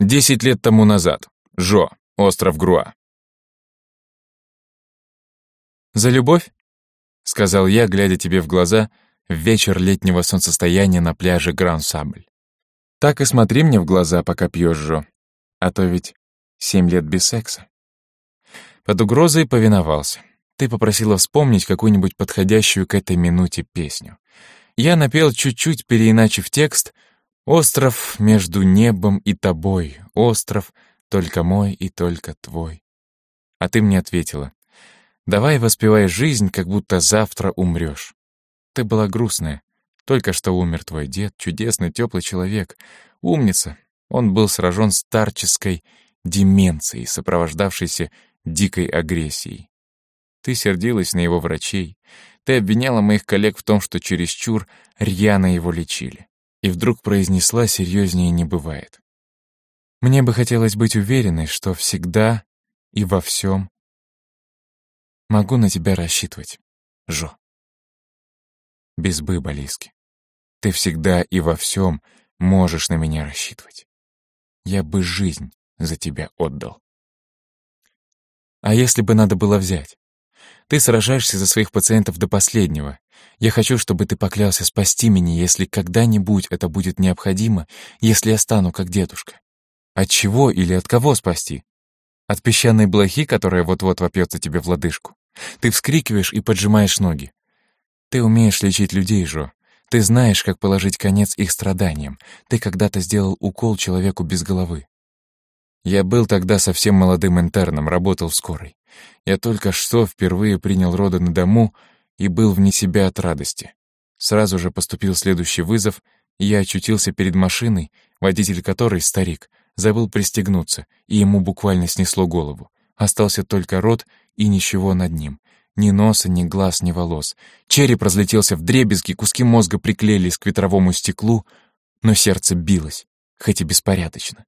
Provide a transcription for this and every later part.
Десять лет тому назад. Жо, остров Груа. «За любовь?» — сказал я, глядя тебе в глаза в вечер летнего солнцестояния на пляже Гран-Сабль. «Так и смотри мне в глаза, пока пьешь, Жо. А то ведь семь лет без секса». Под угрозой повиновался. Ты попросила вспомнить какую-нибудь подходящую к этой минуте песню. Я напел чуть-чуть, переиначив текст — Остров между небом и тобой, остров только мой и только твой. А ты мне ответила, давай воспевай жизнь, как будто завтра умрешь. Ты была грустная. Только что умер твой дед, чудесный, теплый человек, умница. Он был сражен старческой деменцией, сопровождавшейся дикой агрессией. Ты сердилась на его врачей. Ты обвиняла моих коллег в том, что чересчур рьяно его лечили и вдруг произнесла серьезнее не бывает. Мне бы хотелось быть уверенной, что всегда и во всем могу на тебя рассчитывать, Жо. Без бы, Болиски. Ты всегда и во всем можешь на меня рассчитывать. Я бы жизнь за тебя отдал. А если бы надо было взять? Ты сражаешься за своих пациентов до последнего. Я хочу, чтобы ты поклялся спасти меня, если когда-нибудь это будет необходимо, если я стану как дедушка. От чего или от кого спасти? От песчаной блохи, которая вот-вот вопьется тебе в лодыжку. Ты вскрикиваешь и поджимаешь ноги. Ты умеешь лечить людей, Жо. Ты знаешь, как положить конец их страданиям. Ты когда-то сделал укол человеку без головы. Я был тогда совсем молодым интерном, работал в скорой. Я только что впервые принял роды на дому и был вне себя от радости. Сразу же поступил следующий вызов, и я очутился перед машиной, водитель которой, старик, забыл пристегнуться, и ему буквально снесло голову. Остался только рот и ничего над ним. Ни носа, ни глаз, ни волос. Череп разлетелся в дребезги, куски мозга приклеились к ветровому стеклу, но сердце билось, хоть и беспорядочно.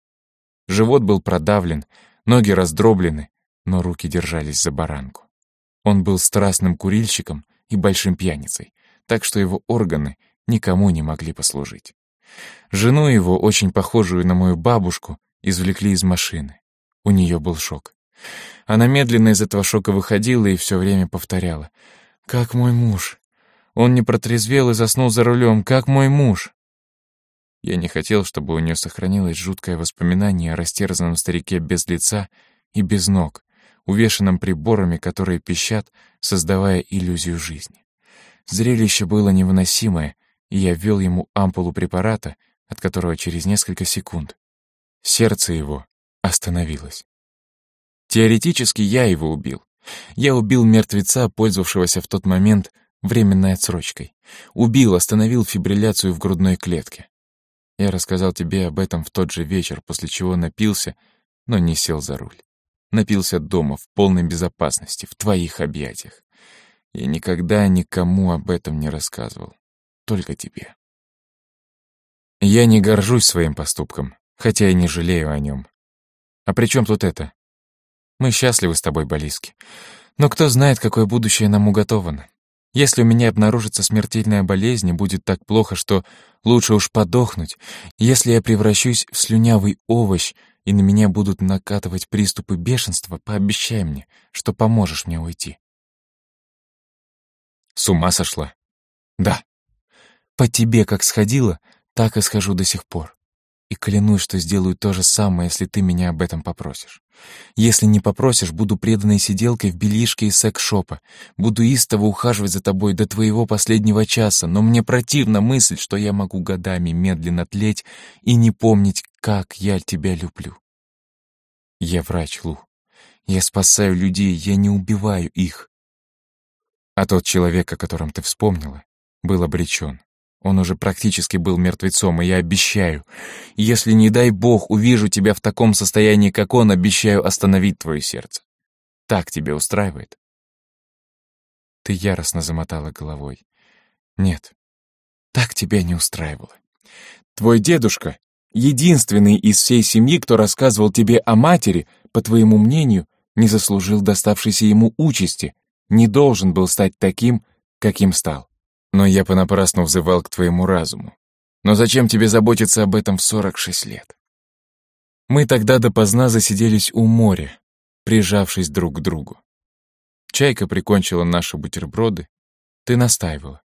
Живот был продавлен, ноги раздроблены, но руки держались за баранку. Он был страстным курильщиком и большим пьяницей, так что его органы никому не могли послужить. Жену его, очень похожую на мою бабушку, извлекли из машины. У нее был шок. Она медленно из этого шока выходила и все время повторяла. «Как мой муж? Он не протрезвел и заснул за рулем. Как мой муж?» Я не хотел, чтобы у нее сохранилось жуткое воспоминание о растерзанном старике без лица и без ног, увешанном приборами, которые пищат, создавая иллюзию жизни. Зрелище было невыносимое, и я ввел ему ампулу препарата, от которого через несколько секунд сердце его остановилось. Теоретически я его убил. Я убил мертвеца, пользовавшегося в тот момент временной отсрочкой. Убил, остановил фибрилляцию в грудной клетке. Я рассказал тебе об этом в тот же вечер, после чего напился, но не сел за руль. Напился дома, в полной безопасности, в твоих объятиях. Я никогда никому об этом не рассказывал. Только тебе. Я не горжусь своим поступком, хотя и не жалею о нем. А при чем тут это? Мы счастливы с тобой, Болиски. Но кто знает, какое будущее нам уготовано. Если у меня обнаружится смертельная болезнь и будет так плохо, что лучше уж подохнуть, если я превращусь в слюнявый овощ, и на меня будут накатывать приступы бешенства, пообещай мне, что поможешь мне уйти. С ума сошла? Да. По тебе как сходила, так и схожу до сих пор. И клянусь, что сделаю то же самое, если ты меня об этом попросишь. Если не попросишь, буду преданной сиделкой в белишке из секс-шопа. Буду истово ухаживать за тобой до твоего последнего часа, но мне противна мысль, что я могу годами медленно тлеть и не помнить, как я тебя люблю. Я врач, Лу. Я спасаю людей, я не убиваю их. А тот человек, о котором ты вспомнила, был обречен. Он уже практически был мертвецом, и я обещаю, если, не дай бог, увижу тебя в таком состоянии, как он, обещаю остановить твое сердце. Так тебе устраивает?» Ты яростно замотала головой. «Нет, так тебя не устраивало. Твой дедушка, единственный из всей семьи, кто рассказывал тебе о матери, по твоему мнению, не заслужил доставшейся ему участи, не должен был стать таким, каким стал. Но я понапрасну взывал к твоему разуму. Но зачем тебе заботиться об этом в 46 лет? Мы тогда допоздна засиделись у моря, прижавшись друг к другу. Чайка прикончила наши бутерброды. Ты настаивала.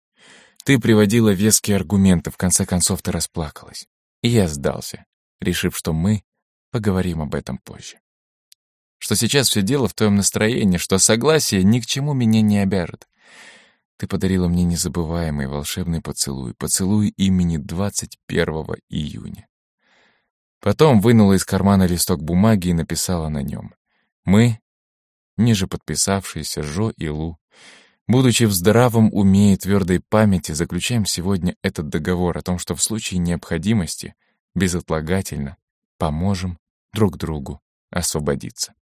Ты приводила веские аргументы, в конце концов ты расплакалась. И я сдался, решив, что мы поговорим об этом позже. Что сейчас все дело в твоем настроении, что согласие ни к чему меня не обяжет. Ты подарила мне незабываемый волшебный поцелуй, поцелуй имени 21 июня. Потом вынула из кармана листок бумаги и написала на нем. Мы, ниже подписавшиеся Жо и Лу, будучи в здравом уме и твердой памяти, заключаем сегодня этот договор о том, что в случае необходимости безотлагательно поможем друг другу освободиться.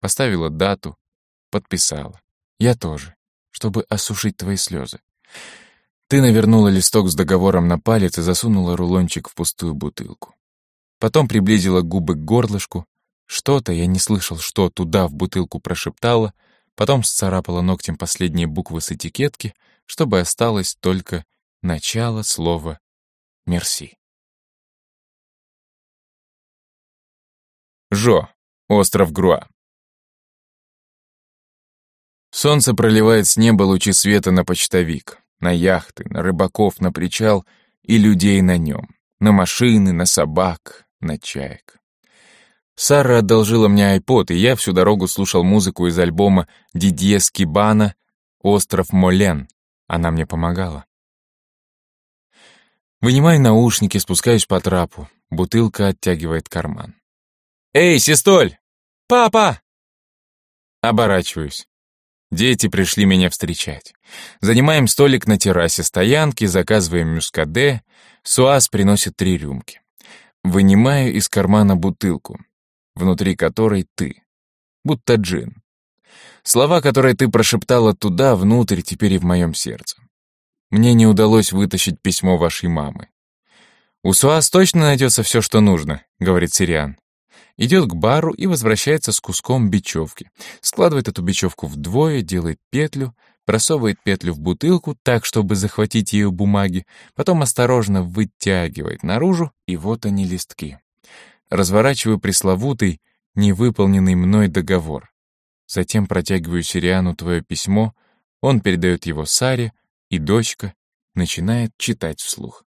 Поставила дату, подписала. Я тоже чтобы осушить твои слезы. Ты навернула листок с договором на палец и засунула рулончик в пустую бутылку. Потом приблизила губы к горлышку. Что-то, я не слышал, что туда в бутылку прошептала, потом сцарапала ногтем последние буквы с этикетки, чтобы осталось только начало слова «мерси». Жо, остров Груа. Солнце проливает с неба лучи света на почтовик, на яхты, на рыбаков, на причал и людей на нем, на машины, на собак, на чаек. Сара одолжила мне айпод, и я всю дорогу слушал музыку из альбома Дидье Скибана «Остров Молен». Она мне помогала. Вынимаю наушники, спускаюсь по трапу. Бутылка оттягивает карман. «Эй, Систоль! Папа!» Оборачиваюсь. Дети пришли меня встречать. Занимаем столик на террасе стоянки, заказываем мюскаде. Суаз приносит три рюмки. Вынимаю из кармана бутылку, внутри которой ты. Будто джин. Слова, которые ты прошептала туда, внутрь, теперь и в моем сердце. Мне не удалось вытащить письмо вашей мамы. «У Суаз точно найдется все, что нужно», — говорит Сириан идет к бару и возвращается с куском бечевки. Складывает эту бечевку вдвое, делает петлю, просовывает петлю в бутылку так, чтобы захватить ее бумаги, потом осторожно вытягивает наружу, и вот они листки. Разворачиваю пресловутый, невыполненный мной договор. Затем протягиваю Сириану твое письмо, он передает его Саре, и дочка начинает читать вслух.